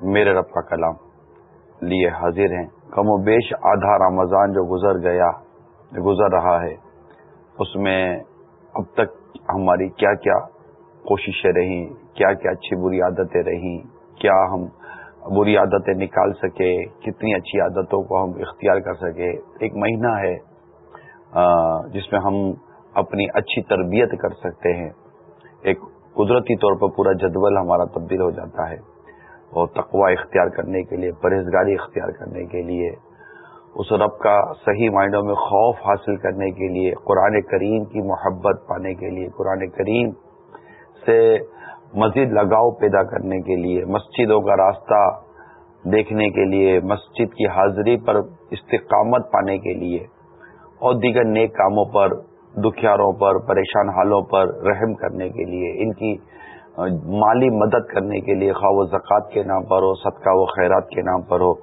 میرے رب کا کلام لیے حاضر ہیں۔ کم و بیش آدھا رمضان جو گزر گیا، گزر رہا ہے، اس میں اب تک ہماری کیا کیا کوششیں رہیں، کیا کیا اچھی بری عادتیں رہیں، کیا ہم بری عادتیں نکال سکے، کتنی اچھی عادتوں کو ہم اختیار کر سکے۔ ایک مہینہ ہے جس میں ہم اپنی اچھی تربیت کر سکتے ہیں۔ ایک قدرتی طور پر پورا جدول ہمارا تبدیل ہو جاتا ہے۔ اور تقوی اختیار کرنے کے لیے، پرہیزگاری اختیار کرنے کے لیے، اس رب کا صحیح مائنڈوں میں خوف حاصل کرنے کے لیے، قرآن کریم کی محبت پانے کے لیے، قرآن کریم سے مزید لگاؤ پیدا کرنے کے لیے، مسجدوں کا راستہ دیکھنے کے لیے، مسجد کی حاضری پر استقامت پانے کے لیے، اور دیگر نیک کاموں پر، دکھیاروں پر، پریشان حالوں پر رحم کرنے کے لیے، ان کی مالی مدد کرنے کے لیے خواہ و زکوٰۃ کے نام پر ہو، صدقہ و خیرات کے نام پر ہو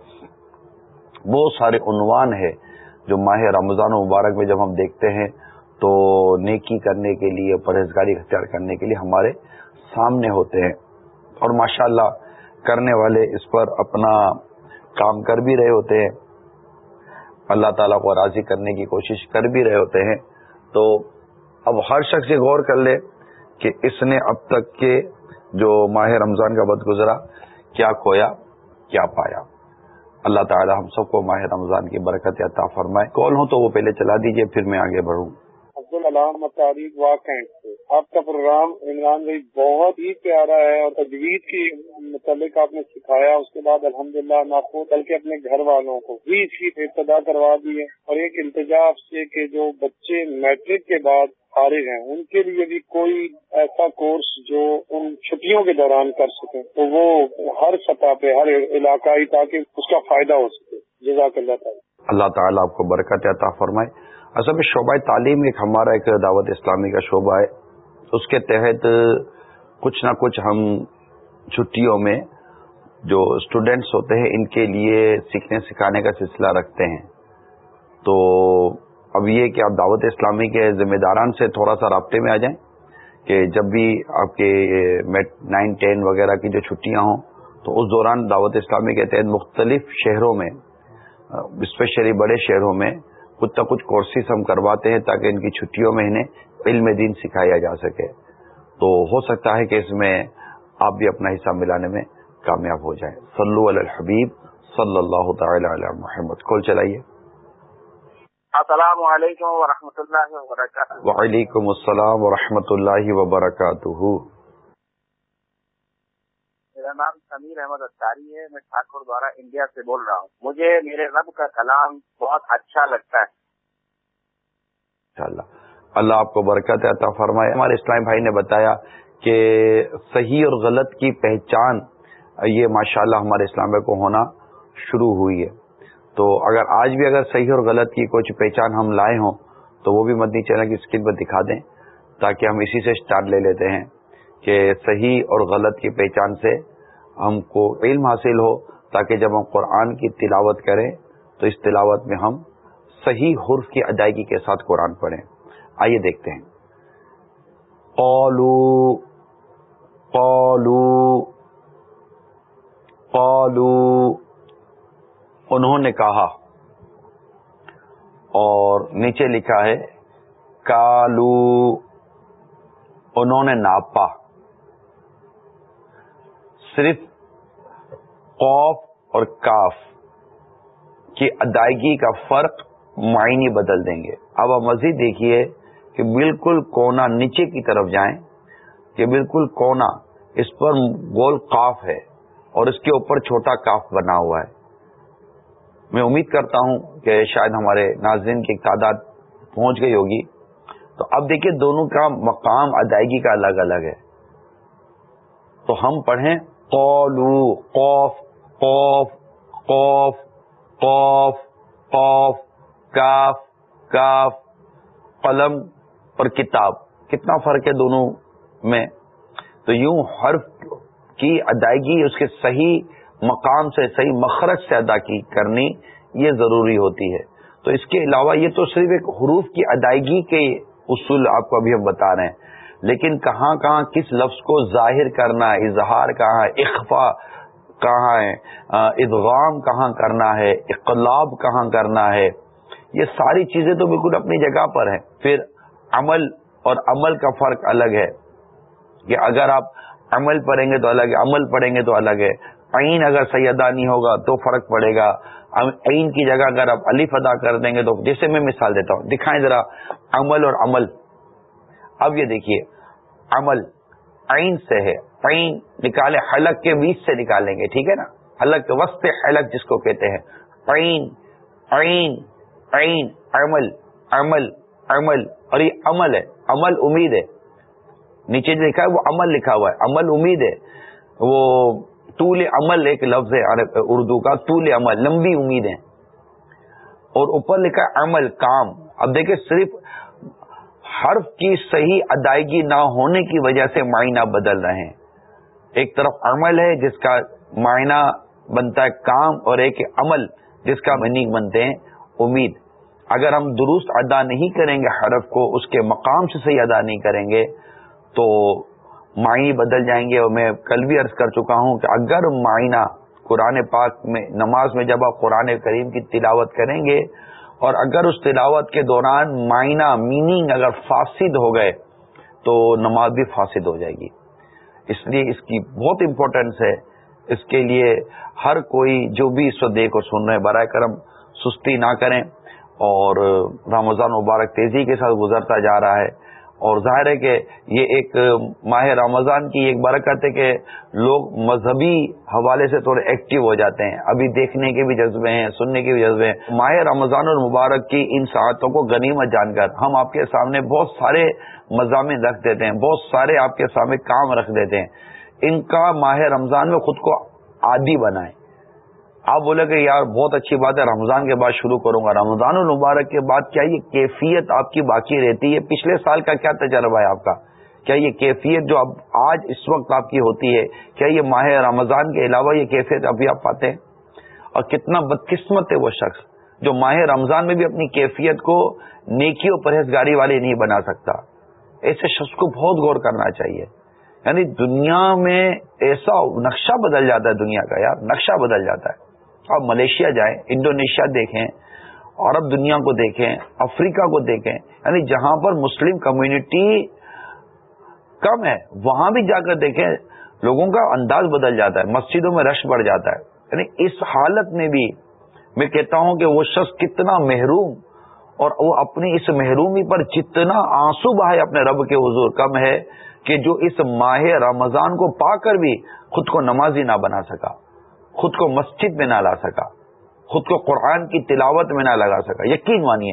بہت سارے عنوان ہے جو ماہ رمضان و مبارک میں جب ہم دیکھتے ہیں تو نیکی کرنے کے لیے، پرہیزگاری اختیار کرنے کے لیے ہمارے سامنے ہوتے ہیں۔ اور ماشاء اللہ کرنے والے اس پر اپنا کام کر بھی رہے ہوتے ہیں۔ اللہ تعالیٰ کو راضی کرنے کی کوشش کر بھی رہے ہوتے ہیں۔ تو اب ہر شخص یہ غور کر لے۔ کہ اس نے اب تک کے جو ماہ رمضان کا بد گزرا کیا کھویا، کیا پایا؟ اللہ تعالی ہم سب کو ماہ رمضان کی برکت عطا فرمائے۔ کال ہوں تو وہ پہلے چلا دیجیے، پھر میں آگے بڑھوں۔ تاریخ سے آپ کا پروگرام عمران بھائی بہت ہی پیارا ہے اور تجویز کی متعلق آپ نے سکھایا۔ اس کے بعد الحمد للہ ناخود بلکہ اپنے گھر والوں کو بھی اس کی ابتدا کروا دی ہے۔ اور ایک انتجاب سے کہ جو بچے میٹرک کے بعد فارغ ہیں، ان کے لیے بھی کوئی ایسا کورس جو ان چھٹیوں کے دوران کر سکیں، تو وہ ہر سطح پہ، ہر علاقائی تاکہ اس کا فائدہ ہو سکے۔ جزاک اللہ تعالیٰ۔ اللہ تعالیٰ آپ کو برکت عطا فرمائے۔ اصل میں شعبہ تعلیم ایک ہمارا ایک دعوت اسلامی کا شعبہ ہے۔ اس کے تحت کچھ نہ کچھ ہم چھٹیوں میں جو اسٹوڈینٹس ہوتے ہیں، ان کے لیے سیکھنے سکھانے کا سلسلہ رکھتے ہیں۔ تو اب یہ کہ آپ دعوت اسلامی کے ذمہ داران سے تھوڑا سا رابطے میں آ جائیں کہ جب بھی آپ کے نائن، ٹین وغیرہ کی جو چھٹیاں ہوں، تو اس دوران دعوت اسلامی کے تحت مختلف شہروں میں اسپیشلی بڑے شہروں میں کچھ نہ کچھ کورسز ہم کرواتے ہیں تاکہ ان کی چھٹیوں میں انہیں علم دین سکھایا جا سکے۔ تو ہو سکتا ہے کہ اس میں آپ بھی اپنا حصہ ملانے میں کامیاب ہو جائیں۔ صلو علی الحبیب صلی اللہ تعالی علی محمد۔ کول چلائیے۔ السلام علیکم ورحمۃ اللہ وبرکاتہ۔ وعلیکم السلام ورحمۃ اللہ وبرکاتہ۔ میرا نام سمیر احمد اتاری ہے، میں ٹھاکر دوارا انڈیا سے بول رہا ہوں۔ مجھے میرے رب کا کلام بہت اچھا لگتا ہے۔ اللہ اللہ آپ کو برکت عطا فرمائے۔ ہمارے اسلام بھائی نے بتایا کہ صحیح اور غلط کی پہچان، یہ ماشاء اللہ ہمارے اسلام بھائی کو ہونا شروع ہوئی ہے۔ تو اگر آج بھی اگر صحیح اور غلط کی کچھ پہچان ہم لائے ہوں، تو وہ بھی مدنی چینل کی اسکرین پر دکھا دیں، تاکہ ہم اسی سے اسٹارٹ لے لیتے ہیں کہ صحیح اور غلط کی پہچان سے ہم کو علم حاصل ہو تاکہ جب ہم قرآن کی تلاوت کریں، تو اس تلاوت میں ہم صحیح حرف کی ادائیگی کے ساتھ قرآن پڑھیں۔ آئیے دیکھتے ہیں۔ قالو قالو قالو۔ انہوں نے کہا، اور نیچے لکھا ہے، کالو۔ انہوں نے ناپا۔ صرف قوف اور کاف کی ادائیگی کا فرق معنی بدل دیں گے۔ اب آپ مزید دیکھیے کہ بالکل کونا نیچے کی طرف جائیں کہ بالکل کونا اس پر گول کاف ہے اور اس کے اوپر چھوٹا کاف بنا ہوا ہے۔ میں امید کرتا ہوں کہ شاید ہمارے ناظرین کی تعداد پہنچ گئی ہوگی۔ تو اب دیکھیے دونوں کا مقام، ادائیگی کا الگ الگ ہے۔ تو ہم پڑھیں۔ قولو قوف قوف قوف قوف قوف کاف کاف، قلم اور کتاب۔ کتنا فرق ہے دونوں میں؟ تو یوں حرف کی ادائیگی اس کے صحیح مقام سے، صحیح مخرج سے ادا کی کرنی یہ ضروری ہوتی ہے۔ تو اس کے علاوہ یہ تو صرف ایک حروف کی ادائیگی کے اصول آپ کو ابھی ہم بتا رہے ہیں۔ لیکن کہاں کہاں کس لفظ کو ظاہر کرنا ہے، اظہار کہاں ہے، اخفا کہاں ہے ادغام کہاں کرنا ہے، اقلاب کہاں کرنا ہے، یہ ساری چیزیں تو بالکل اپنی جگہ پر ہیں۔ پھر عمل اور عمل کا فرق الگ ہے کہ اگر آپ عمل پڑھیں گے تو الگ ہے، عمل پڑھیں گے تو الگ ہے۔ عین اگر سیدہ نہیں ہوگا تو فرق پڑے گا۔ عین کی جگہ اگر آپ الف ادا کر دیں گے تو جیسے میں مثال دیتا ہوں، دکھائیں ذرا عمل اور عمل۔ اب یہ دیکھیے، عمل عین سے ہے، عین نکالے حلق کے بیچ سے نکالیں گے، ٹھیک ہے نا؟ حلق کے وسط حلق جس کو کہتے ہیں۔ عین عین عین، عمل عمل عمل، اور یہ عمل ہے، عمل امید ہے۔ نیچے جو لکھا ہے وہ عمل لکھا ہوا ہے، عمل امید ہے۔ وہ طول عمل ایک لفظ ہے اردو کا، طول عمل، لمبی امید ہے۔ اور اوپر لکھا ہے عمل، کام۔ اب دیکھیں صرف حرف کی صحیح ادائیگی نہ ہونے کی وجہ سے معنی بدل رہے ہیں۔ ایک طرف عمل ہے جس کا معنی بنتا ہے کام اور ایک عمل جس کا میننگ بنتے ہیں امید۔ اگر ہم درست ادا نہیں کریں گے حرف کو، اس کے مقام سے صحیح ادا نہیں کریں گے، تو معنی بدل جائیں گے۔ اور میں کل بھی عرض کر چکا ہوں کہ اگر معائنہ قرآن پاک میں، نماز میں جب آپ قرآن کریم کی تلاوت کریں گے اور اگر اس تلاوت کے دوران معنی میننگ اگر فاسد ہو گئے، تو نماز بھی فاسد ہو جائے گی۔ اس لیے اس کی بہت امپورٹینس ہے۔ اس کے لیے ہر کوئی جو بھی اس وقت دیکھ اور سن رہے برائے کرم سستی نہ کریں۔ اور رمضان مبارک تیزی کے ساتھ گزرتا جا رہا ہے۔ اور ظاہر ہے کہ یہ ایک ماہ رمضان کی ایک برکت ہے کہ لوگ مذہبی حوالے سے تھوڑے ایکٹیو ہو جاتے ہیں۔ ابھی دیکھنے کے بھی جذبے ہیں، سننے کے بھی جذبے ہیں۔ ماہ رمضان اور مبارک کی ان ساعتوں کو غنیمت جان کر ہم آپ کے سامنے بہت سارے مضامین رکھ دیتے ہیں، بہت سارے آپ کے سامنے کام رکھ دیتے ہیں۔ ان کا ماہ رمضان میں خود کو عادی بنائیں۔ آپ بولے کہ یار بہت اچھی بات ہے، رمضان کے بعد شروع کروں گا۔ رمضان المبارک کے بعد کیا یہ کیفیت آپ کی باقی رہتی ہے؟ پچھلے سال کا کیا تجربہ ہے آپ کا؟ کیا یہ کیفیت جو اب آج اس وقت آپ کی ہوتی ہے، کیا یہ ماہ رمضان کے علاوہ یہ کیفیت ابھی آپ پاتے ہیں؟ اور کتنا بدقسمت ہے وہ شخص جو ماہ رمضان میں بھی اپنی کیفیت کو نیکی و پرہیزگاری والی نہیں بنا سکتا۔ ایسے شخص کو بہت غور کرنا چاہیے۔ یعنی دنیا میں ایسا نقشہ بدل جاتا ہے، دنیا کا یار، نقشہ بدل جاتا ہے۔ آپ ملیشیا جائیں، انڈونیشیا دیکھیں، عرب دنیا کو دیکھیں، افریقہ کو دیکھیں یعنی جہاں پر مسلم کمیونٹی کم ہے، وہاں بھی جا کر دیکھیں، لوگوں کا انداز بدل جاتا ہے، مسجدوں میں رش بڑھ جاتا ہے۔ یعنی اس حالت میں بھی میں کہتا ہوں کہ وہ شخص کتنا محروم اور وہ اپنی اس محرومی پر جتنا آنسو بہائے اپنے رب کے حضور کم ہے کہ جو اس ماہ رمضان کو پا کر بھی خود کو نمازی نہ بنا سکا۔ خود کو مسجد میں نہ لا سکا، خود کو قرآن کی تلاوت میں نہ لگا سکا۔ یقین مانیے۔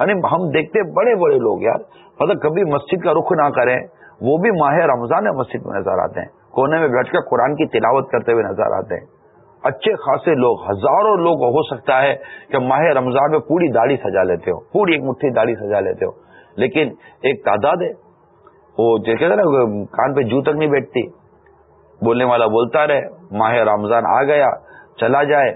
یعنی ہم دیکھتے بڑے بڑے لوگ یار مطلب کبھی مسجد کا رخ نہ کریں، وہ بھی ماہ رمضان میں مسجد میں نظر آتے ہیں۔ کونے میں بیٹھ کر قرآن کی تلاوت کرتے ہوئے نظر آتے ہیں۔ اچھے خاصے لوگ، ہزاروں لوگ ہو سکتا ہے کہ ماہ رمضان میں پوری داڑھی سجا لیتے ہو، پوری ایک مٹھی داڑھی سجا لیتے ہو۔ لیکن ایک تعداد ہے، وہ دیکھے نا کان پہ جو تک نہیں بیٹھتی۔ بولنے والا بولتا رہے، ماہ رمضان آ گیا، چلا جائے۔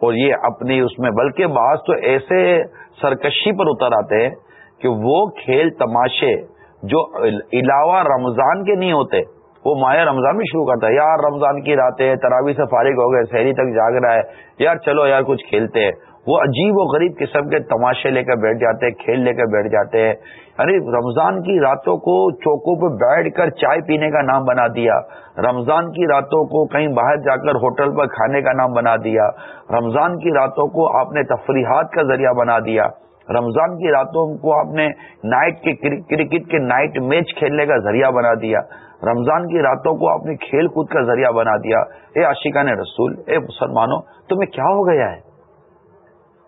اور یہ اپنی اس میں، بلکہ بعض تو ایسے سرکشی پر اتر آتے ہیں کہ وہ کھیل تماشے جو علاوہ رمضان کے نہیں ہوتے وہ ماہ رمضان بھی شروع کرتا ہے۔ یار رمضان کی راتیں تراوی سے فارغ ہو گئے شہری تک جاگ رہا ہے۔ یار چلو یار، کچھ کھیلتے ہیں۔ وہ عجیب و غریب قسم کے تماشے لے کر بیٹھ جاتے ہیں، کھیل لے کر بیٹھ جاتے ہیں۔ یعنی رمضان کی راتوں کو چوکوں پہ بیٹھ کر چائے پینے کا نام بنا دیا۔ رمضان کی راتوں کو کہیں باہر جا کر ہوٹل پر کھانے کا نام بنا دیا۔ رمضان کی راتوں کو آپ نے تفریحات کا ذریعہ بنا دیا۔ رمضان کی راتوں کو آپ نے نائٹ کے کرکٹ کے نائٹ میچ کھیلنے کا ذریعہ بنا دیا۔ رمضان کی راتوں کو آپ نے کھیل کود کا ذریعہ بنا دیا۔ اے عاشقان رسول، اے مسلمانوں، تمہیں کیا ہو گیا ہے؟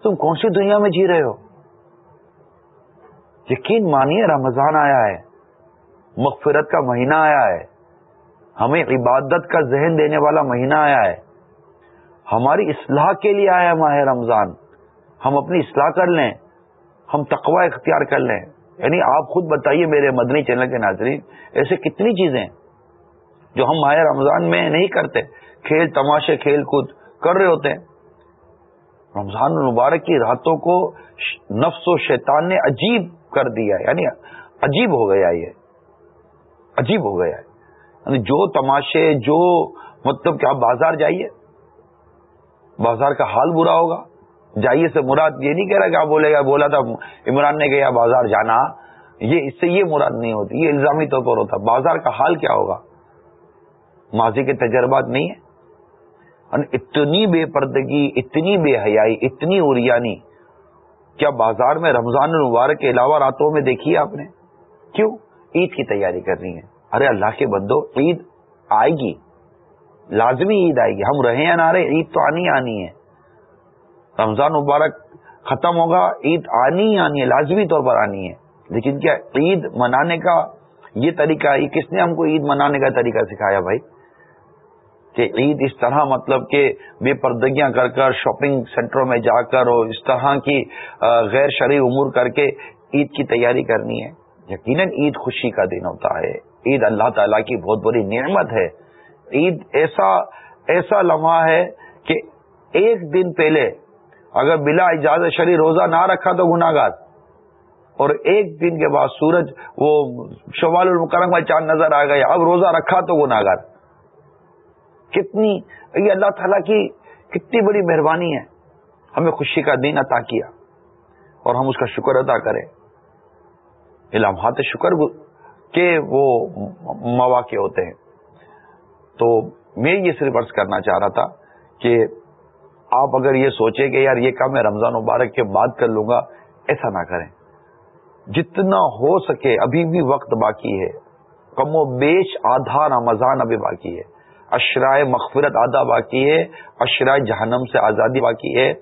تم کون سی دنیا میں جی رہے ہو؟ یقین مانیے، رمضان آیا ہے۔ مغفرت کا مہینہ آیا ہے۔ ہمیں عبادت کا ذہن دینے والا مہینہ آیا ہے۔ ہماری اصلاح کے لیے آیا ماہ رمضان۔ ہم اپنی اصلاح کر لیں۔ ہم تقوی اختیار کر لیں۔ یعنی آپ خود بتائیے میرے مدنی چینل کے ناظرین، ایسے کتنی چیزیں جو ہم ماہ رمضان میں نہیں کرتے۔ کھیل تماشے، کھیل کود کر رہے ہوتے ہیں۔ رمضان المبارک کی راتوں کو نفس و شیطان نے عجیب کر دیا یعنی عجیب ہو گیا یہ۔ عجیب ہو گیا یعنی جو تماشے، جو مطلب کہ آپ بازار جائیے، بازار کا حال برا ہوگا۔ جائیے سے مراد یہ نہیں کہہ رہا کہ آپ بولے گا، بولا تھا، عمران نے کہا بازار جانا۔ یہ اس سے یہ مراد نہیں ہوتی، یہ الزامی طور پر ہوتا۔ بازار کا حال کیا ہوگا؟ ماضی کے تجربات نہیں ہے اتنی بے پردگی، اتنی بے حیائی، اتنی اریانی کیا بازار میں رمضان المبارک کے علاوہ راتوں میں دیکھی آپ نے؟ کیوں؟ عید کی تیاری کر رہی ہیں ارے اللہ کے بندو، عید آئے گی۔ لازمی عید آئے گی۔ ہم رہے یا نہ رہے عید تو آنی آنی ہے۔ رمضان مبارک ختم ہوگا، عید آنی ہی آنی ہے، لازمی طور پر آنی ہے۔ لیکن کیا عید منانے کا یہ طریقہ، یہ کس نے ہم کو عید منانے کا طریقہ سکھایا بھائی؟ کہ عید اس طرح مطلب کہ بے پردگیاں کر کر شاپنگ سینٹروں میں جا کر اور اس طرح کی غیر شرعی امور کر کے عید کی تیاری کرنی ہے۔ یقیناً عید خوشی کا دن ہوتا ہے۔ عید اللہ تعالیٰ کی بہت بڑی نعمت ہے۔ عید ایسا ایسا لمحہ ہے کہ ایک دن پہلے اگر بلا اجازت شری روزہ نہ رکھا تو گناگار اور ایک دن کے بعد سورج وہ شوال المکرم میں چاند نظر آ گیا، اب روزہ رکھا تو گناگار کتنی، یہ اللہ تعالیٰ کی کتنی بڑی مہربانی ہے۔ ہمیں خوشی کا دن عطا کیا اور ہم اس کا شکر ادا کریں۔ لمحات شکر کے وہ مواقع ہوتے ہیں۔ تو میں یہ صرف عرض کرنا چاہ رہا تھا کہ آپ اگر یہ سوچیں کہ یار یہ کام میں رمضان مبارک کے بعد کر لوں گا، ایسا نہ کریں۔ جتنا ہو سکے، ابھی بھی وقت باقی ہے۔ کم و بیش آدھا رمضان ابھی باقی ہے۔ اشرائے مغفرت آدھا باقی ہے، اشرائے جہنم سے آزادی باقی ہے۔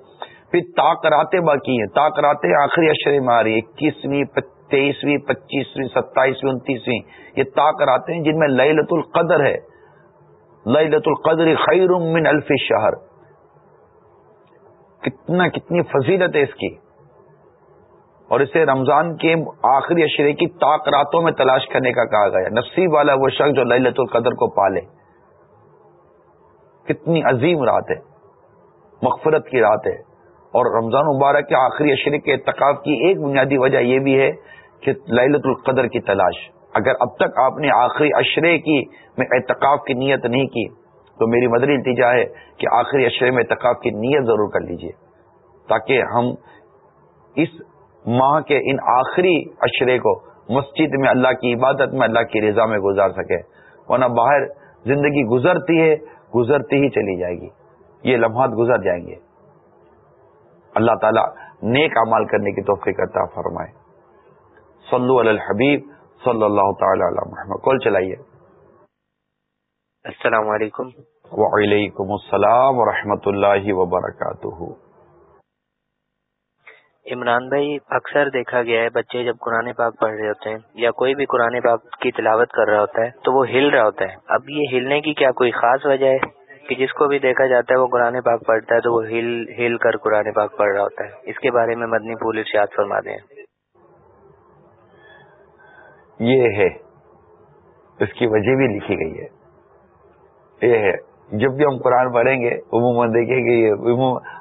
پھر تاکراتے باقی ہیں۔ تاکراتے آخری اشرے میں آ رہی ہے اکیسویں تیئیسویں پچیسویں، ستائیسویں، انتیسویں۔ یہ تاکراتے ہیں جن میں لئی القدر ہے۔ لئی القدر خیر من الف شہر کتنا کتنی فضیلت ہے اس کی۔ اور اسے رمضان کے آخری اشرے کی تاک راتوں میں تلاش کرنے کا کہا گیا۔ نصیب والا وہ شخص جو للت القدر کو پالے۔ کتنی عظیم رات ہے۔ مغفرت کی رات ہے۔ اور رمضان مبارک کے آخری اشرے کے اتقاف کی ایک بنیادی وجہ یہ بھی ہے کہ للت القدر کی تلاش۔ اگر اب تک آپ نے آخری اشرے کی میں اعتکاف کی نیت نہیں کی تو میری مدری التجا ہے کہ آخری اشرے میں اعتکاف کی نیت ضرور کر لیجیے تاکہ ہم اس ماہ کے ان آخری اشرے کو مسجد میں اللہ کی عبادت میں اللہ کی رضا میں گزار سکے ورنہ باہر زندگی گزرتی ہے، گزرتی ہی چلی جائے گی۔ یہ لمحات گزر جائیں گے۔ اللہ تعالیٰ نیک امال کرنے کی توفیق کرتا فرمائے۔ صلو علی الحبیب، صلی اللہ تعالی علی محمد۔ کال چلائیے۔ السلام علیکم۔ وعلیکم السلام ورحمۃ اللہ وبرکاتہ۔ عمران بھائی اکثر دیکھا گیا ہے بچے جب قرآن پاک پڑھ رہے ہوتے ہیں یا کوئی بھی قرآن پاک کی تلاوت کر رہا ہوتا ہے تو وہ ہل رہا ہوتا ہے۔ اب یہ ہلنے کی کیا کوئی خاص وجہ ہے کہ جس کو بھی دیکھا جاتا ہے وہ قرآن پاک پڑھتا ہے تو وہ ہل ہل کر قرآن پاک پڑھ رہا ہوتا ہے۔ اس کے بارے میں مدنی پھول ارشاد فرما دیں۔ یہ ہے اس کی وجہ بھی لکھی گئی ہے۔ یہ ہے۔ جب بھی ہم قرآن پڑھیں گے، عموماً دیکھیں گے یہ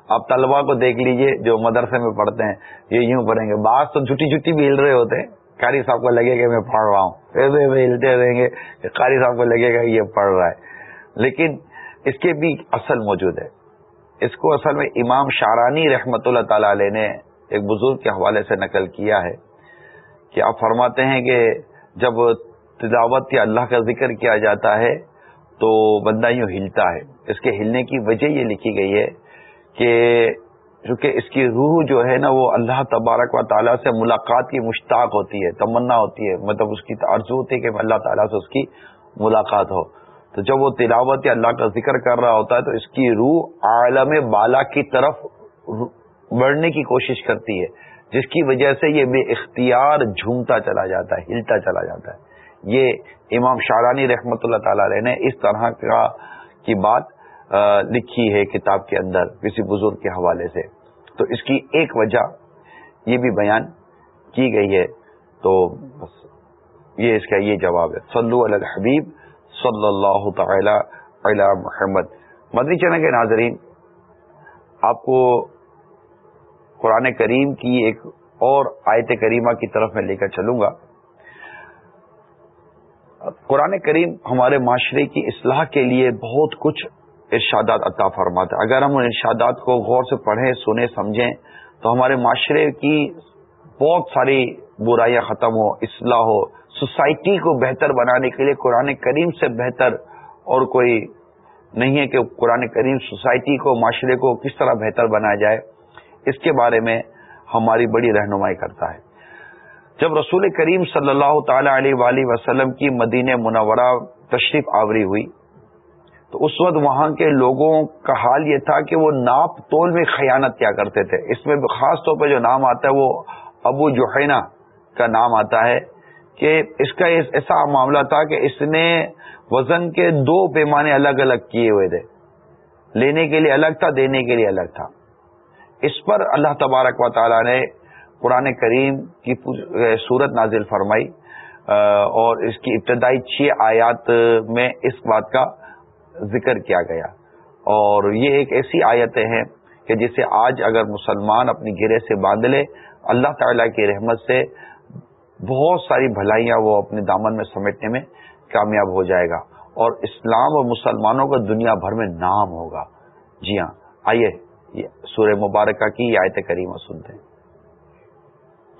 آپ طلبا کو دیکھ لیجیے جو مدرسے میں پڑھتے ہیں، یہ یوں پڑھیں گے۔ بعض تو چھٹی چھٹی بھی ہل رہے ہوتے ہیں۔ قاری صاحب کو لگے گا میں پڑھ رہا ہوں۔ ایسے ایسے ہلتے رہیں گے۔ قاری صاحب کو لگے گا یہ پڑھ رہا ہے۔ لیکن اس کے بھی اصل موجود ہے۔ اس کو اصل میں امام شارانی رحمت اللہ تعالی علیہ نے ایک بزرگ کے حوالے سے نقل کیا ہے کہ آپ فرماتے ہیں کہ جب تلاوت یا اللہ کا ذکر کیا جاتا ہے تو بندہ یوں ہلتا ہے۔ اس کے ہلنے کی وجہ یہ لکھی گئی ہے کہ چونکہ اس کی روح جو ہے نا وہ اللہ تبارک و تعالیٰ سے ملاقات کی مشتاق ہوتی ہے، تمنا ہوتی ہے۔ مطلب اس کی عرض ہوتی ہے کہ اللہ تعالیٰ سے اس کی ملاقات ہو۔ تو جب وہ تلاوت یا اللہ کا ذکر کر رہا ہوتا ہے تو اس کی روح عالم بالا کی طرف بڑھنے کی کوشش کرتی ہے، جس کی وجہ سے یہ بے اختیار جھومتا چلا جاتا ہے، ہلتا چلا جاتا ہے۔ یہ امام شارانی رحمت اللہ تعالی علیہ نے اس طرح کا کی بات لکھی ہے کتاب کے اندر کسی بزرگ کے حوالے سے۔ تو اس کی ایک وجہ یہ بھی بیان کی گئی ہے۔ تو بس یہ اس کا یہ جواب ہے۔ صلو علی الحبیب صلی اللہ تعالی علی محمد۔ مدنی چینل کے ناظرین، آپ کو قرآن کریم کی ایک اور آیت کریمہ کی طرف میں لے کر چلوں گا۔ قرآن کریم ہمارے معاشرے کی اصلاح کے لیے بہت کچھ ارشادات عطا فرماتا ہے۔ اگر ہم ان ارشادات کو غور سے پڑھیں، سنیں، سمجھیں، تو ہمارے معاشرے کی بہت ساری برائیاں ختم ہو اصلاح ہو۔ سوسائٹی کو بہتر بنانے کے لیے قرآن کریم سے بہتر اور کوئی نہیں ہے کہ قرآن کریم سوسائٹی کو، معاشرے کو کس طرح بہتر بنایا جائے، اس کے بارے میں ہماری بڑی رہنمائی کرتا ہے۔ جب رسول کریم صلی اللہ تعالی علیہ وآلہ وسلم کی مدین منورہ تشریف آوری ہوئی، تو اس وقت وہاں کے لوگوں کا حال یہ تھا کہ وہ ناپ تول میں خیانت کیا کرتے تھے۔ اس میں خاص طور پہ جو نام آتا ہے وہ ابو جوہینا کا نام آتا ہے کہ اس کا ایسا معاملہ تھا کہ اس نے وزن کے دو پیمانے الگ الگ کیے ہوئے تھے۔ لینے کے لیے الگ تھا، دینے کے لیے الگ تھا۔ اس پر اللہ تبارک و تعالی نے قرآن کریم کی صورت نازل فرمائی اور اس کی ابتدائی چھ آیات میں اس بات کا ذکر کیا گیا۔ اور یہ ایک ایسی آیتیں ہیں کہ جسے آج اگر مسلمان اپنی گرے سے باندھ لے، اللہ تعالی کی رحمت سے بہت ساری بھلائیاں وہ اپنے دامن میں سمیٹنے میں کامیاب ہو جائے گا۔ اور اسلام اور مسلمانوں کا دنیا بھر میں نام ہوگا۔ جی ہاں آئیے سورہ مبارکہ کی آیت کریمہ سنتے ہیں۔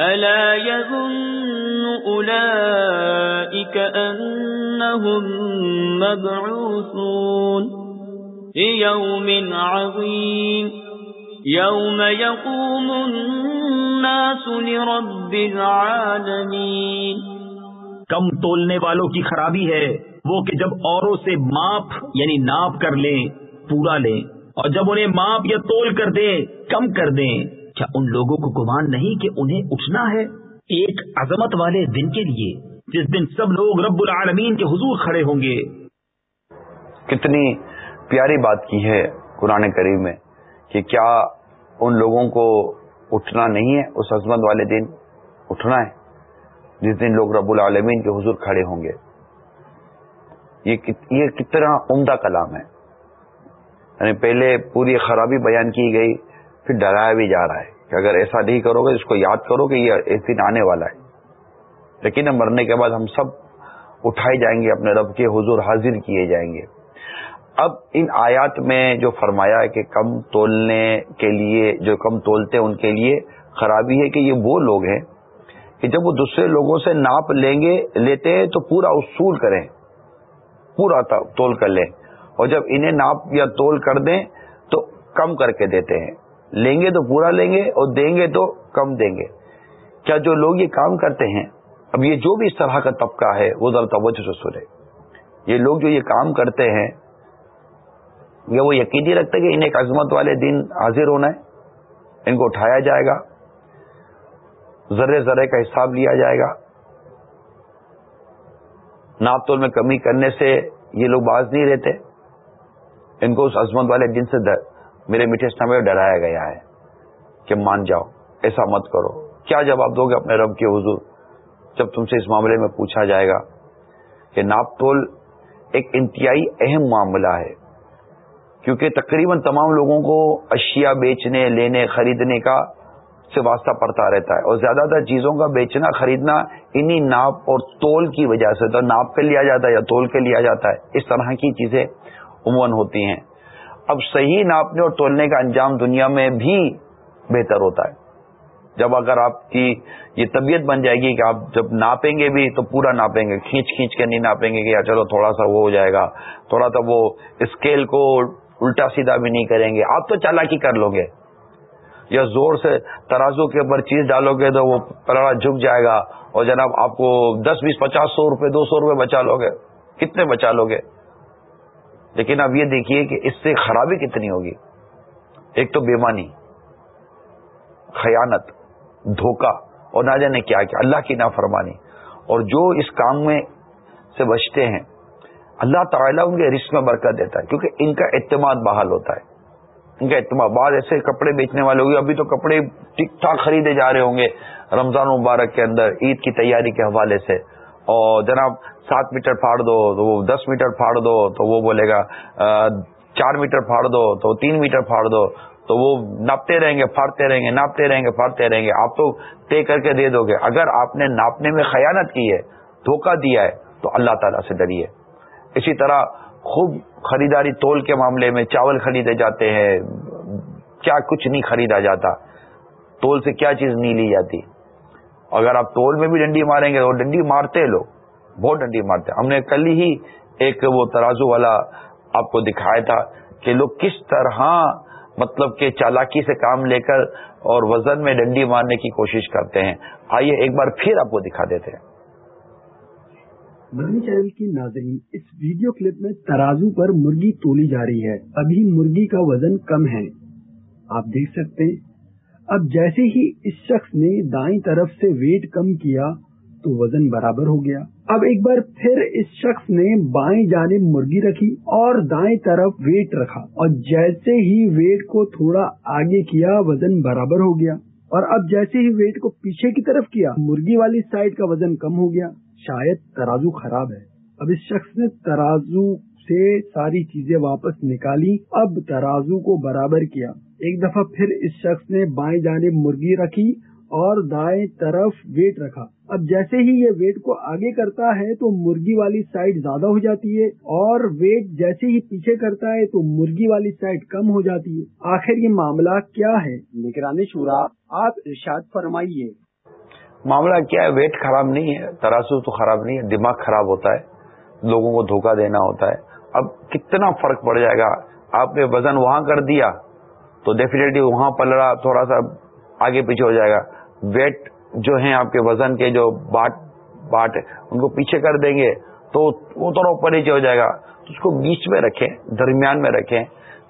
أَلَا يَظُنُّ أُولَئِكَ أَنَّهُمْ مَبْعُوثُونَ لِيَوْمٍ عَظِيمٍ يَوْمَ يَقُومُ النَّاسُ لِرَبِّ الْعَالَمِينَ کم تولنے والوں کی خرابی ہے وہ کہ جب اوروں سے ماپ یعنی ناپ کر لیں، پورا لیں اور جب انہیں ماپ یا تول کر دیں، کم کر دیں۔ کیا ان لوگوں کو گمان نہیں کہ انہیں اٹھنا ہے۔ ایک عظمت والے دن کے لیے، جس دن سب لوگ رب العالمین کے حضور کھڑے ہوں گے۔ کتنی پیاری بات کی ہے قرآن کریم میں کہ کیا ان لوگوں کو اٹھنا نہیں ہے، اس عظمت والے دن اٹھنا ہے، جس دن لوگ رب العالمین کے حضور کھڑے ہوں گے۔ یہ کتنا عمدہ کلام ہے۔ یعنی پہلے پوری خرابی بیان کی گئی پھر ڈرایا بھی جا رہا ہے کہ اگر ایسا نہیں کرو گے اس کو یاد کرو کہ یہ ایک دن آنے والا ہے۔ لیکن مرنے کے بعد ہم سب اٹھائے جائیں گے، اپنے رب کے حضور حاضر کیے جائیں گے۔ اب ان آیات میں جو فرمایا ہے کہ کم تولنے کے لیے، جو کم تولتے ہیں ان کے لیے خرابی ہے کہ یہ وہ لوگ ہیں کہ جب وہ دوسرے لوگوں سے ناپ لیں گے لیتے ہیں تو پورا اصول کریں، پورا تول کر لیں۔ اور جب انہیں ناپ یا تول کر دیں تو کم کر کے دیتے ہیں۔ لیں گے تو پورا لیں گے اور دیں گے تو کم دیں گے۔ کیا جو لوگ یہ کام کرتے ہیں، اب یہ جو بھی اس طرح کا طبقہ ہے، وہ ذرا توجہ سے سنے یہ لوگ جو یہ کام کرتے ہیں، یا وہ یقینی رکھتے کہ انہیں ایک عظمت والے دن حاضر ہونا ہے، ان کو اٹھایا جائے گا، ذرے ذرے کا حساب لیا جائے گا۔ ناپ تول میں کمی کرنے سے یہ لوگ باز نہیں رہتے۔ ان کو اس عظمت والے دن سے میرے میٹھے اسلام میں ڈرایا گیا ہے کہ مان جاؤ، ایسا مت کرو۔ کیا جواب دو گے اپنے رب کے حضور جب تم سے اس معاملے میں پوچھا جائے گا کہ ناپ تول ایک انتہائی اہم معاملہ ہے، کیونکہ تقریباً تمام لوگوں کو اشیاء بیچنے، لینے، خریدنے کا سے واسطہ پڑتا رہتا ہے اور زیادہ تر چیزوں کا بیچنا، خریدنا انہی ناپ اور تول کی وجہ سے تو ناپ کے لیا جاتا ہے یا تول کے لیا جاتا ہے۔ اس طرح کی چیزیں عموماً ہوتی ہیں۔ اب صحیح ناپنے اور تولنے کا انجام دنیا میں بھی بہتر ہوتا ہے۔ جب اگر آپ کی یہ طبیعت بن جائے گی کہ آپ جب ناپیں گے بھی تو پورا ناپیں گے، کھینچ کھینچ کے نہیں ناپیں گے کہ یا چلو تھوڑا سا وہ ہو جائے گا، تھوڑا سا وہ اسکیل کو الٹا سیدھا بھی نہیں کریں گے۔ آپ تو چالاکی کر لو گے۔ یا زور سے ترازو کے اوپر چیز ڈالو گے تو وہ پلڑا جھک جائے گا۔ اور جناب آپ کو دس بیس پچاس سو روپے، دو سو روپے بچا لو گے۔ کتنے بچا لو گے؟ لیکن اب یہ دیکھیے کہ اس سے خرابی کتنی ہوگی؟ ایک تو بیمانی خیانت، دھوکہ، اور نہ جانے کیا کیا، اللہ کی نافرمانی۔ اور جو اس کام میں سے بچتے ہیں، اللہ تعالیٰ ان کے رشق میں برکت دیتا ہے، کیونکہ ان کا اعتماد بحال ہوتا ہے۔ ان کا اعتماد بعض ایسے کپڑے بیچنے والے ہوگی ابھی تو کپڑے ٹھیک ٹھاک خریدے جا رہے ہوں گے۔ رمضان مبارک کے اندر، عید کی تیاری کے حوالے سے۔ اور جناب سات میٹر پھاڑ دو، تو وہ دس میٹر پھاڑ دو، تو وہ بولے گا چار میٹر پھاڑ دو، تو تین میٹر پھاڑ دو، تو وہ ناپتے رہیں گے، پھاڑتے رہیں گے، ناپتے رہیں گے، پھاڑتے رہیں گے، آپ تو طے کر کے دے دو گے۔ اگر آپ نے ناپنے میں خیانت کی ہے، دھوکہ دیا ہے، تو اللہ تعالیٰ سے ڈریے۔ اسی طرح خوب خریداری تول کے معاملے میں چاول خریدے جاتے ہیں، کیا کچھ نہیں خریدا جاتا۔ تول سے کیا چیز نہیں لی جاتی۔ اگر آپ تول میں بھی ڈنڈی ماریں گے، تو ڈنڈی مارتے لوگ۔ بہت ڈنڈی مارتے ہم نے کل ہی ایک وہ ترازو والا آپ کو دکھایا تھا کہ لوگ کس طرح مطلب کہ چالاکی سے کام لے کر اور وزن میں ڈنڈی مارنے کی کوشش کرتے ہیں۔ آئیے ایک بار پھر آپ کو دکھا دیتے ہیں۔ مرنی چینل کی ناظرین، اس ویڈیو کلپ میں ترازو پر مرغی تولی جا رہی ہے۔ ابھی مرغی کا وزن کم ہے۔ آپ دیکھ سکتے ہیں۔ اب جیسے ہی اس شخص نے دائیں طرف سے ویٹ کم کیا تو وزن برابر ہو گیا۔ اب ایک بار پھر اس شخص نے بائیں جانب مرغی رکھی اور دائیں طرف ویٹ رکھا اور جیسے ہی ویٹ کو تھوڑا آگے کیا، وزن برابر ہو گیا۔ اور اب جیسے ہی ویٹ کو پیچھے کی طرف کیا، مرغی والی سائڈ کا وزن کم ہو گیا۔ شاید ترازو خراب ہے۔ اب اس شخص نے ترازو سے ساری چیزیں واپس نکالی۔ اب ترازو کو برابر کیا۔ ایک دفعہ پھر اس شخص نے بائیں جانب مرغی رکھی اور دائیں طرف ویٹ رکھا۔ اب جیسے ہی یہ ویٹ کو آگے کرتا ہے تو مرغی والی سائڈ زیادہ ہو جاتی ہے اور ویٹ جیسے ہی پیچھے کرتا ہے تو مرغی والی سائڈ کم ہو جاتی ہے۔ آخر یہ معاملہ کیا ہے؟ نگرانی شورا، آپ ارشاد فرمائیے۔ معاملہ کیا ہے؟ ویٹ خراب نہیں ہے تراسو تو خراب نہیں ہے، دماغ خراب ہوتا ہے، لوگوں کو دھوکہ دینا ہوتا ہے۔ اب کتنا فرق پڑ جائے گا؟ آپ نے وزن وہاں کر دیا تو ڈیفینیٹلی وہاں پلڑا، تھوڑا سا آگے پیچھے ہو جائے گا۔ ویٹ جو ہیں آپ کے وزن کے جو باٹ باٹ ان کو پیچھے کر دیں گے تو وہ تھوڑا اوپر نیچے ہو جائے گا۔ تو اس کو بیچ میں رکھیں، درمیان میں رکھیں۔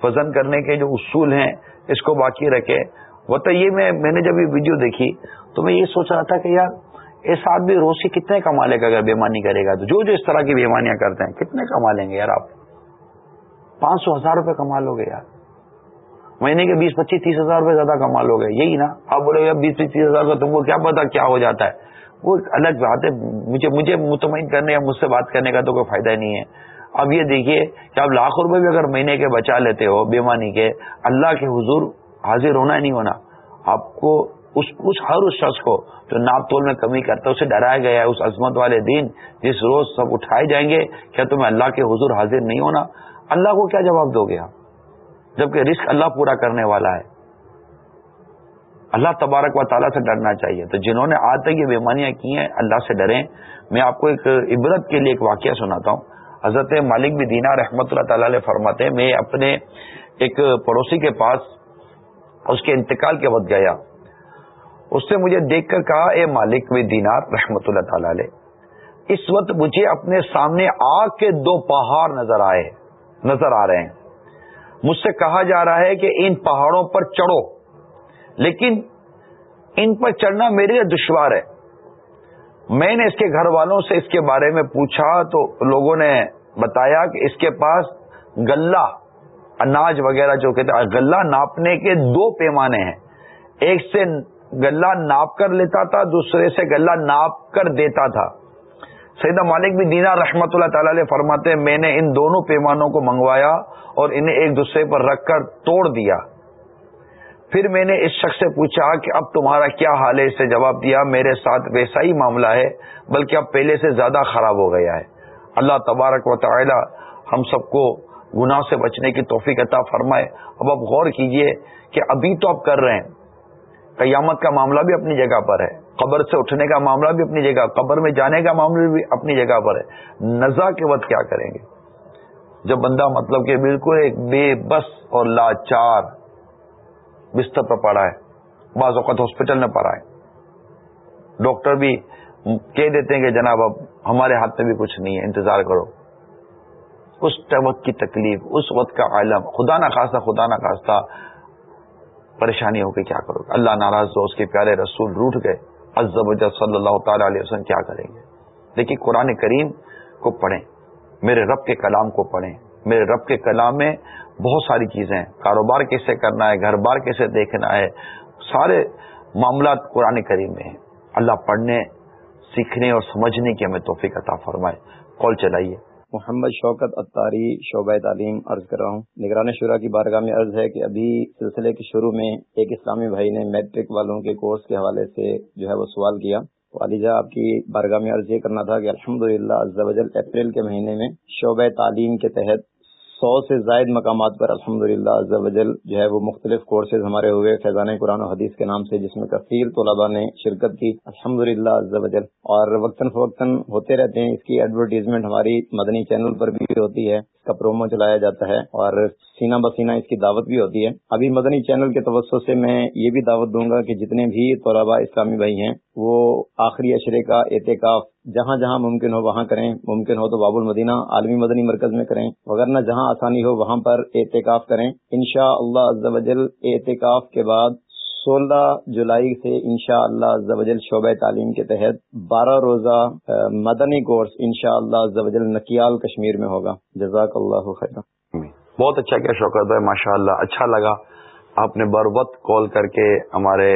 وزن کرنے کے جو اصول ہیں، اس کو باقی رکھیں۔ وہ تو یہ میں میں نے جب یہ ویڈیو دیکھی تو میں یہ سوچ رہا تھا کہ یار اس آدمی روز سے کتنے کما لے گا اگر بےمانی کرے گا؟ تو جو جو اس طرح کی بیمانیاں کرتے ہیں، کتنے کما لیں گے یار آپ؟ پانچ سو ہزار روپے کما لو گے یار۔ مہینے کے بیس پچیس تیس ہزار روپے زیادہ کما لو گے یہی نا۔ آپ بولے گا بیس پچیس ہزار کا تم کو کیا پتا کیا ہو جاتا ہے؟ وہ الگ بات ہے۔ مجھے مجھے مطمئن کرنے یا مجھ سے بات کرنے کا تو کوئی فائدہ نہیں ہے۔ اب یہ دیکھیے کہ آپ لاکھ روپے بھی اگر مہینے کے بچا لیتے ہو بیمانی کے، اللہ کے حضور حاضر ہونا نہیں ہونا۔ آپ کو اس اس ہر اس شخص کو جو ناپ تول میں کمی کرتا ہے، اسے ڈرایا گیا ہے، اس عظمت والے دن جس روز سب اٹھائے جائیں گے، کیا تمہیں اللہ کے حضور حاضر نہیں ہونا؟ اللہ کو کیا جواب دو گے آپ؟ جبکہ رسک اللہ پورا کرنے والا ہے۔ اللہ تبارک و تعالیٰ سے ڈرنا چاہیے۔ تو جنہوں نے آج تک یہ بیماریاں کی ہیں، اللہ سے ڈریں۔ میں آپ کو ایک عبرت کے لیے ایک واقعہ سناتا ہوں۔ حضرت مالک بھی دینا رحمۃ اللہ تعالی علیہ فرماتے ہیں، میں اپنے ایک پڑوسی کے پاس اس کے انتقال کے وقت گیا۔ اس سے مجھے دیکھ کر کہا، اے مالک بھی دینار رحمت اللہ تعالی علیہ، اس وقت مجھے اپنے سامنے آگ کے دو پہاڑ نظر آئے، نظر آ رہے ہیں۔ مجھ سے کہا جا رہا ہے کہ ان پہاڑوں پر چڑھو۔ لیکن ان پر چڑھنا میرے لیے دشوار ہے۔ میں نے اس کے گھر والوں سے اس کے بارے میں پوچھا تو لوگوں نے بتایا کہ اس کے پاس گلہ اناج وغیرہ جو کہتے ہیں گلہ ناپنے کے دو پیمانے ہیں۔ ایک سے گلہ ناپ کر لیتا تھا، دوسرے سے گلہ ناپ کر دیتا تھا۔ سیدہ مالک بھی دینا رحمت اللہ تعالی علیہ فرماتے میں نے ان دونوں پیمانوں کو منگوایا اور انہیں ایک دوسرے پر رکھ کر توڑ دیا۔ پھر میں نے اس شخص سے پوچھا کہ اب تمہارا کیا حال ہے؟ اس سے جواب دیا، میرے ساتھ ویسا ہی معاملہ ہے، بلکہ اب پہلے سے زیادہ خراب ہو گیا ہے۔ اللہ تبارک و تعالی ہم سب کو گناہ سے بچنے کی توفیق عطا فرمائے۔ اب آپ غور کیجیے کہ ابھی تو آپ کر رہے ہیں، قیامت کا معاملہ بھی اپنی جگہ پر ہے۔ قبر سے اٹھنے کا معاملہ بھی اپنی جگہ، قبر میں جانے کا معاملہ بھی اپنی جگہ پر ہے۔ نزا کے وقت کیا کریں گے؟ جب بندہ مطلب کہ بالکل ایک بے بس اور لاچار بستر پر پڑا ہے، بعض اوقات ہاسپٹل میں پڑا ہے۔ ڈاکٹر بھی کہہ دیتے ہیں کہ جناب اب ہمارے ہاتھ میں بھی کچھ نہیں ہے، انتظار کرو۔ اس وقت کی تکلیف، اس وقت کا عالم، خدا نہ خاصہ خدا نہ خاصہ پریشانی ہو کے کیا کرو گے؟ اللہ ناراض ہو، اس کے پیارے رسول روٹ گئے۔ عزب صلی اللہ تعالی علیہ وسلم کیا کریں گے؟ لیکن قرآن کریم کو پڑھیں، میرے رب کے کلام کو پڑھیں۔ میرے رب کے کلام میں بہت ساری چیزیں ہیں۔ کاروبار کیسے کرنا ہے، گھر بار کیسے دیکھنا ہے، سارے معاملات قرآن کریم میں ہیں۔ اللہ پڑھنے، سیکھنے اور سمجھنے کی ہمیں توفیق عطا فرمائے۔ کال چلائیے۔ محمد شوکت اتاری شعبہ تعلیم عرض کر رہا ہوں۔ نگران شورا کی بارگاہ میں عرض ہے کہ ابھی سلسلے کے شروع میں ایک اسلامی بھائی نے میٹرک والوں کے کورس کے حوالے سے جو ہے وہ سوال کیا۔ والدہ آپ کی بارگاہ میں عرض یہ کرنا تھا کہ الحمد للہ اپریل کے مہینے میں شعبہ تعلیم کے تحت سو سے زائد مقامات پر الحمد للہ جو ہے وہ مختلف کورسز ہمارے ہوئے فیضان قرآن و حدیث کے نام سے، جس میں کثیر طلباء نے شرکت کی۔ الحمد للہ اور وقتاً فوقتاً ہوتے رہتے ہیں۔ اس کی ایڈورٹیزمنٹ ہماری مدنی چینل پر بھی ہوتی ہے۔ اس کا پرومو چلایا جاتا ہے اور سینہ بسینہ اس کی دعوت بھی ہوتی ہے۔ ابھی مدنی چینل کے توسط سے میں یہ بھی دعوت دوں گا کہ جتنے بھی طلباء اسلامی بھائی ہیں، وہ آخری اشرے کا اعتکاف جہاں جہاں ممکن ہو وہاں کریں، ممکن ہو تو باب المدینہ عالمی مدنی مرکز میں کریں، وغیرہ جہاں آسانی ہو وہاں پر احتکاف کریں۔ انشاء اللہ احتکاف کے بعد سولہ جولائی سے انشاء اللہ شعبہ تعلیم کے تحت بارہ روزہ مدنی کورس انشاء اللہ نکیال کشمیر میں ہوگا۔ جزاک اللہ خیر بہت اچھا کیا شوکت ہے ماشاء اللہ اچھا لگا۔ آپ نے بر وقت کال کر کے ہمارے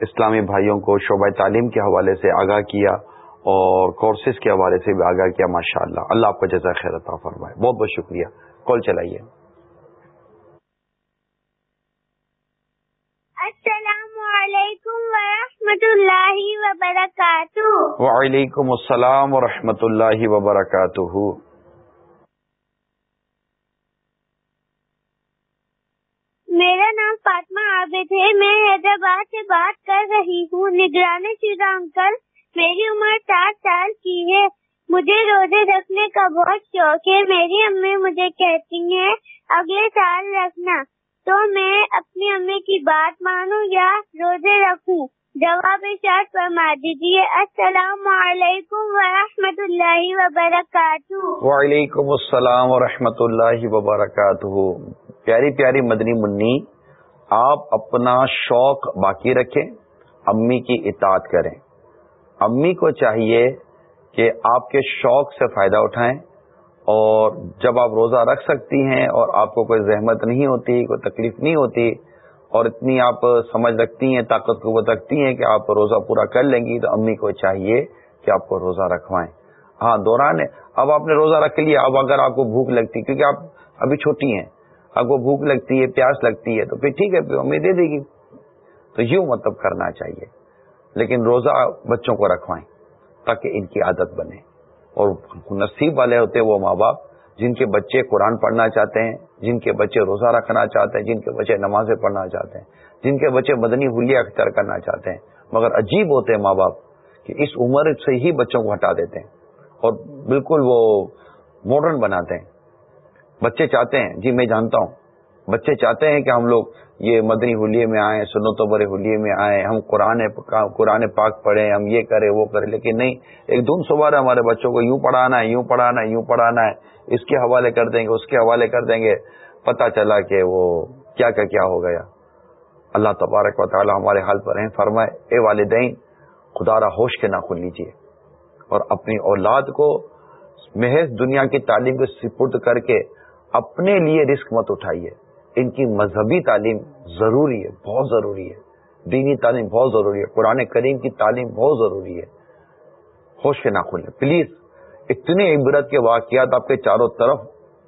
اسلامی بھائیوں کو شعبہ تعلیم کے حوالے سے آگاہ کیا۔ اور کورسز کے حوالے سے بھی آگاہ کیا ماشاء اللہ اللہ آپ کو جزا خیر عطا فرمائے۔ بہت بہت شکریہ۔ کال چلائیے۔ السلام علیکم ورحمۃ اللہ وبرکاتہ۔ وعلیکم السلام ورحمۃ اللہ وبرکاتہ۔ میرا نام فاطمہ عابد ہے۔ میں حیدرآباد سے بات کر رہی ہوں۔ نگرانی شدہ انکل میری عمر سات سال کی ہے۔ مجھے روزے رکھنے کا بہت شوق ہے۔ میری امی مجھے کہتی ہیں، اگلے سال رکھنا۔ تو میں اپنی امی کی بات مانوں یا روزے رکھوں؟ جواب شاید فرما دیجیے السلام علیکم ورحمۃ اللہ وبرکاتہ۔ وعلیکم السلام ورحمۃ اللہ وبرکاتہ۔ پیاری پیاری مدنی منی، آپ اپنا شوق باقی رکھیں، امی کی اطاعت کریں۔ امی کو چاہیے کہ آپ کے شوق سے فائدہ اٹھائیں اور جب آپ روزہ رکھ سکتی ہیں اور آپ کو کوئی زحمت نہیں ہوتی، کوئی تکلیف نہیں ہوتی اور اتنی آپ سمجھ رکھتی ہیں، طاقت، قوت رکھتی ہیں کہ آپ روزہ پورا کر لیں گی، تو امی کو چاہیے کہ آپ کو روزہ رکھوائیں۔ ہاں دوران اب آپ نے روزہ رکھ لیا، اب اگر آپ کو بھوک لگتی، کیونکہ آپ ابھی چھوٹی ہیں۔ آپ کو بھوک لگتی ہے، پیاس لگتی ہے، تو پھر ٹھیک ہے، پھر امی دے دے گی۔ تو یوں مطلب کرنا چاہیے۔ لیکن روزہ بچوں کو رکھوائیں تاکہ ان کی عادت بنے۔ اور نصیب والے ہوتے وہ ماں باپ، جن کے بچے قرآن پڑھنا چاہتے ہیں، جن کے بچے روزہ رکھنا چاہتے ہیں، جن کے بچے نمازیں پڑھنا چاہتے ہیں، جن کے بچے مدنی حلیہ اختیار کرنا چاہتے ہیں۔ مگر عجیب ہوتے ہیں ماں باپ کہ اس عمر سے ہی بچوں کو ہٹا دیتے ہیں اور بالکل وہ ماڈرن بناتے ہیں۔ بچے چاہتے ہیں جی میں جانتا ہوں بچے چاہتے ہیں کہ ہم لوگ یہ مدنی حلیے میں آئیں سنت و برے حلیے میں آئیں، ہم قرآن قرآن پاک پڑھیں، ہم یہ کریں، وہ کریں، لیکن نہیں، ایک دھن صبح ہے ہمارے بچوں کو، یوں پڑھانا ہے، یوں پڑھانا ہے، یوں پڑھانا ہے، اس کے حوالے کر دیں گے، اس کے حوالے کر دیں گے، پتہ چلا کہ وہ کیا کیا کیا ہو گیا۔ اللہ تبارک و تعالی ہمارے حال پر ہیں فرمائے۔ اے والدین، خدا را ہوش کے نہ کھل لیجیے اور اپنی اولاد کو محض دنیا کی تعلیم کو سپرد کر کے اپنے لیے رسک مت اٹھائیے۔ ان کی مذہبی تعلیم ضروری ہے، بہت ضروری ہے۔ دینی تعلیم بہت ضروری ہے، قرآن کریم کی تعلیم بہت ضروری ہے۔ ہوش کے نہ کھلیں پلیز اتنے عبرت کے واقعات آپ کے چاروں طرف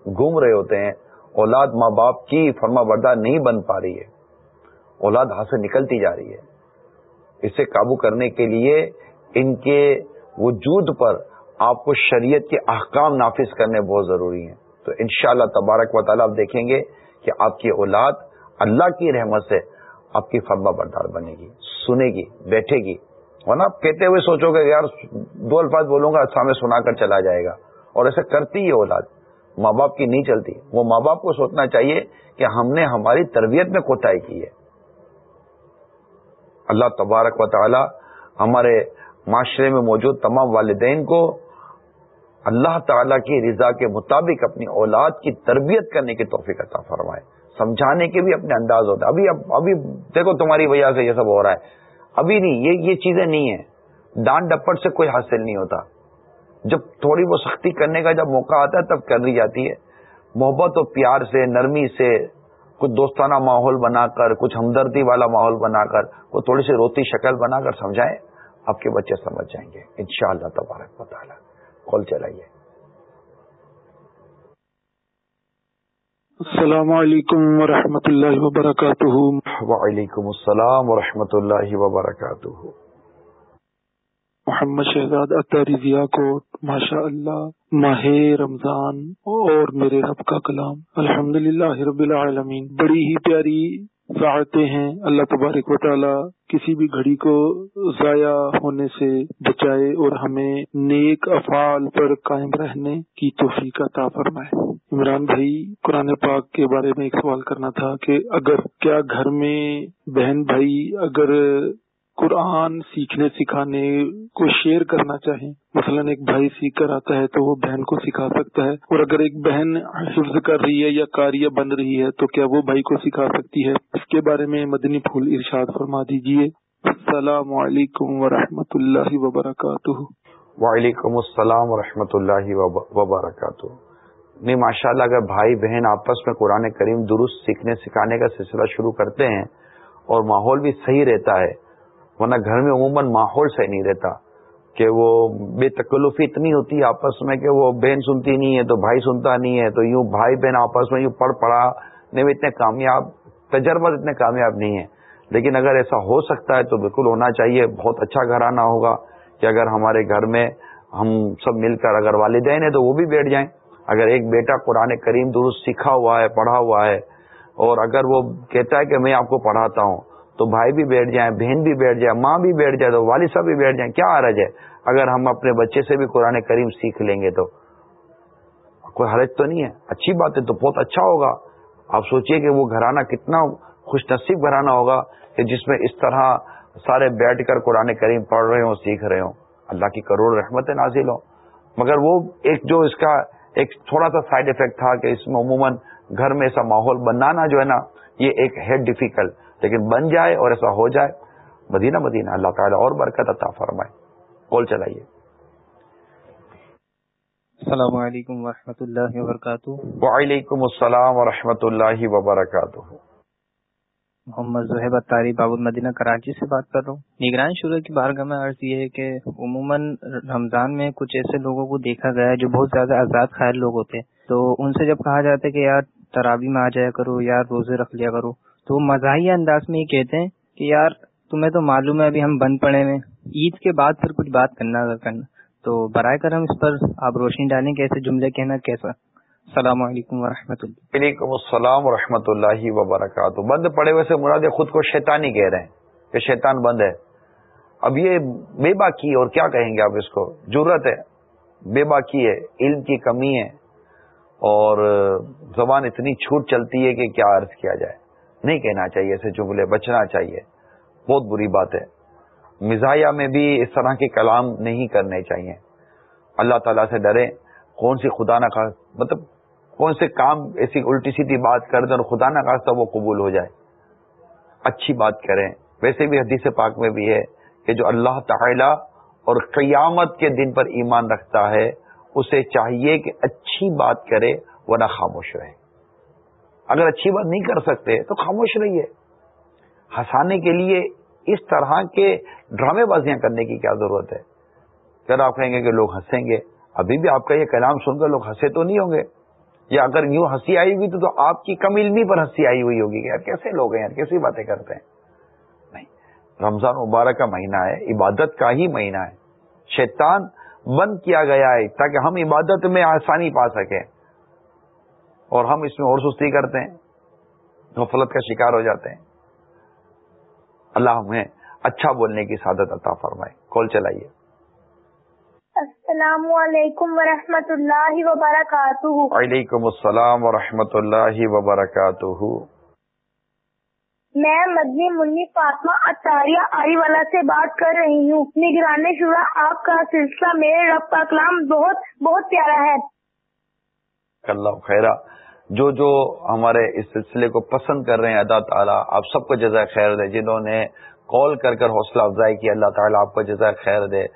گھوم رہے ہوتے ہیں۔ اولاد ماں باپ کی فرما بردار نہیں بن پا رہی ہے۔ اولاد ہاتھ سے نکلتی جا رہی ہے۔ اسے قابو کرنے کے لیے ان کے وجود پر آپ کو شریعت کے احکام نافذ کرنے بہت ضروری ہیں۔ تو انشاءاللہ تبارک و تعالیٰ آپ دیکھیں گے کہ آپ کی اولاد اللہ کی رحمت سے آپ کی فرما بردار بنے گی، سنے گی، بیٹھے گی۔ ورنہ آپ کہتے ہوئے سوچو گے یار دو الفاظ بولوں گا، سامنے سنا کر چلا جائے گا۔ اور ایسا کرتی ہے اولاد۔ ماں باپ کی نہیں چلتی۔ وہ ماں باپ کو سوچنا چاہیے کہ ہم نے ہماری تربیت میں کوتاہی کی ہے۔ اللہ تبارک و تعالی ہمارے معاشرے میں موجود تمام والدین کو اللہ تعالی کی رضا کے مطابق اپنی اولاد کی تربیت کرنے کی توفیق عطا فرمائے۔ سمجھانے کے بھی اپنے انداز ہوتے ابھی ابھی دیکھو تمہاری وجہ سے یہ سب ہو رہا ہے۔ ابھی نہیں، یہ یہ چیزیں نہیں ہیں۔ ڈانٹ ڈپٹ سے کوئی حاصل نہیں ہوتا۔ جب تھوڑی وہ سختی کرنے کا جب موقع آتا ہے تب کر لی جاتی ہے۔ محبت اور پیار سے، نرمی سے، کچھ دوستانہ ماحول بنا کر، کچھ ہمدردی والا ماحول بنا کر وہ تھوڑی سی روتی شکل بنا کر سمجھائیں، آپ کے بچے سمجھ جائیں گے۔ ان شاء اللہ تبارک مطالعہ کال چلائیے۔ السلام علیکم ورحمۃ اللہ وبرکاتہ۔ وعلیکم السلام ورحمۃ اللہ وبرکاتہ۔ محمد شہزاد اطاری ضیا کو ماشاء اللہ ماہ رمضان اور میرے رب کا کلام۔ الحمد رب العالمین۔ بڑی ہی پیاری ساعتیں ہیں اللہ تبارک و تعالی کسی بھی گھڑی کو ضائع ہونے سے بچائے اور ہمیں نیک افعال پر قائم رہنے کی توفیق عطا فرمائے۔ عمران بھائی، قرآن پاک کے بارے میں ایک سوال کرنا تھا کہ اگر کیا گھر میں بہن بھائی اگر قرآن سیکھنے، سکھانے کو شیئر کرنا چاہیں۔ مثلا ایک بھائی سیکھ کر آتا ہے تو وہ بہن کو سکھا سکتا ہے۔ اور اگر ایک بہن حفظ کر رہی ہے یا کاریہ بن رہی ہے تو کیا وہ بھائی کو سکھا سکتی ہے؟ اس کے بارے میں مدنی پھول ارشاد فرما دیجیے السلام علیکم ورحمۃ اللہ وبرکاتہ۔ وعلیکم السلام ورحمۃ اللہ وبرکاتہ۔ نہیں ماشاء اللہ اگر بھائی بہن آپس میں قرآن کریم درست سیکھنے، سکھانے کا سلسلہ شروع کرتے ہیں اور ماحول بھی صحیح رہتا ہے ورنہ گھر میں عموماً ماحول صحیح نہیں رہتا کہ وہ بے تکلفی اتنی ہوتی ہے آپس میں کہ وہ بہن سنتی نہیں ہے تو بھائی سنتا نہیں ہے تو یوں بھائی بہن آپس میں یوں پڑھ پڑا نہیں اتنے کامیاب، تجربہ اتنے کامیاب نہیں ہے۔ لیکن اگر ایسا ہو سکتا ہے تو بالکل ہونا چاہیے، بہت اچھا گھرانہ ہوگا کہ اگر ہمارے گھر میں ہم سب مل کر اگر والدین ہیں تو وہ بھی بیٹھ جائیں۔ اگر ایک بیٹا قرآن کریم درست سیکھا ہوا ہے، پڑھا ہوا ہے اور اگر وہ کہتا ہے کہ میں آپ کو پڑھاتا ہوں تو بھائی بھی بیٹھ جائیں، بہن بھی بیٹھ جائے ماں بھی بیٹھ جائے تو والد صاحب بھی بیٹھ جائیں، کیا حرج ہے؟ اگر ہم اپنے بچے سے بھی قرآن کریم سیکھ لیں گے تو۔ کوئی حرج تو نہیں ہے؟ اچھی بات ہے تو بہت اچھا ہوگا۔ آپ سوچئے کہ وہ گھرانہ کتنا خوش نصیب گھرانہ ہوگا کہ جس میں اس طرح سارے بیٹھ کر قرآن کریم پڑھ رہے ہوں، سیکھ رہے ہوں۔ اللہ کی کروڑ رحمت نازل ہوں۔ مگر وہ ایک جو اس کا ایک تھوڑا سا سائڈ افیکٹ تھا کہ اس میں عموماً گھر میں ایسا ماحول بنانا جو ہے نا، یہ ایک ہے ڈیفیکلٹ۔ لیکن بن جائے اور ایسا ہو جائے مدینہ مدینہ اللہ تعالیٰ اور برکت عطا فرمائے۔ کال چلائیے۔ السلام علیکم ورحمۃ اللہ وبرکاتہ۔ وعلیکم السلام ورحمۃ اللہ وبرکاتہ۔ محمد زہیب اتاری باب المدینہ کراچی سے بات کر رہا ہوں۔ نگران شروع کی بارگاہ میں عرض یہ ہے کہ عموماً رمضان میں کچھ ایسے لوگوں کو دیکھا گیا ہے جو بہت زیادہ آزاد خیر لوگ ہوتے ہیں۔ تو ان سے جب کہا جاتا ہے کہ یار ترابی میں آ جایا کرو یار روزے رکھ لیا کرو تو مزاحیہ انداز میں یہ کہتے ہیں کہ یار تمہیں تو معلوم ہے ابھی ہم بند پڑے میں عید کے بعد پھر کچھ بات کرنا کرنا۔ تو برائے کرم اس پر آپ روشنی ڈالیں کہ ایسے جملے کہنا کیسا۔ السلام علیکم و اللہ۔ وعلیکم السلام و رحمۃ اللہ وبرکاتہ۔ بند پڑے ہوئے سے مراد خود کو شیطانی کہہ رہے ہیں کہ شیطان بند ہے۔ اب یہ بے باکی اور کیا کہیں گے آپ اس کو؟ ضرورت ہے، بے باکی ہے، علم کی کمی ہے اور زبان اتنی چھوٹ چلتی ہے کہ کیا عرض کیا جائے۔ نہیں کہنا چاہیے ایسے جملے بچنا چاہیے۔ بہت بری بات ہے۔ مزاحیہ میں بھی اس طرح کے کلام نہیں کرنے چاہیے۔ اللہ تعالیٰ سے ڈرے۔ کون سی خدا نہ خاص مطلب کون سے کام، ایسی الٹی سیدھی بات کر دیں اور خدا نہ خاص وہ قبول ہو جائے۔ اچھی بات کریں۔ ویسے بھی حدیث پاک میں بھی ہے کہ جو اللہ تعالی اور قیامت کے دن پر ایمان رکھتا ہے، اسے چاہیے کہ اچھی بات کرے وہ خاموش رہے۔ اگر اچھی بات نہیں کر سکتے تو خاموش رہیے۔ ہنسانے کے لیے اس طرح کے ڈرامے بازیاں کرنے کی کیا ضرورت ہے؟ اگر آپ کہیں گے کہ لوگ ہنسیں گے۔ ابھی بھی آپ کا یہ کلام سن کر لوگ ہنسے تو نہیں ہوں گے۔ یا اگر یوں ہنسی آئی ہوئی تو آپ کی کم علمی پر ہنسی آئی ہوئی ہوگی کہ یار کیسے لوگ ہیں، یار کیسی باتیں کرتے ہیں؟ نہیں۔ رمضان مبارک کا مہینہ ہے، عبادت کا ہی مہینہ ہے۔ شیطان بند کیا گیا ہے تاکہ ہم عبادت میں آسانی پا سکیں۔ اور ہم اس میں اور سستی کرتے ہیں غفلت کا شکار ہو جاتے ہیں۔ اللہ ہمیں اچھا بولنے کی سعادت عطا فرمائے۔ کال چلائیے۔ السلام علیکم ورحمۃ اللہ وبرکاتہ۔ وعلیکم السلام ورحمۃ اللہ وبرکاتہ۔ میں مدنی منی فاطمہ اطاریہ آئی والا سے بات کر رہی ہوں۔ نگران شورا آپ کا سلسلہ میرے رب کا کلام بہت بہت پیارا ہے۔ اللہ خیرہ۔ جو جو ہمارے اس سلسلے کو پسند کر رہے ہیں، اللہ تعالیٰ آپ سب کو جزائے خیر دے۔ جنہوں نے کال کر کر حوصلہ افزائی کی، اللہ تعالیٰ آپ کو جزائے خیر دے۔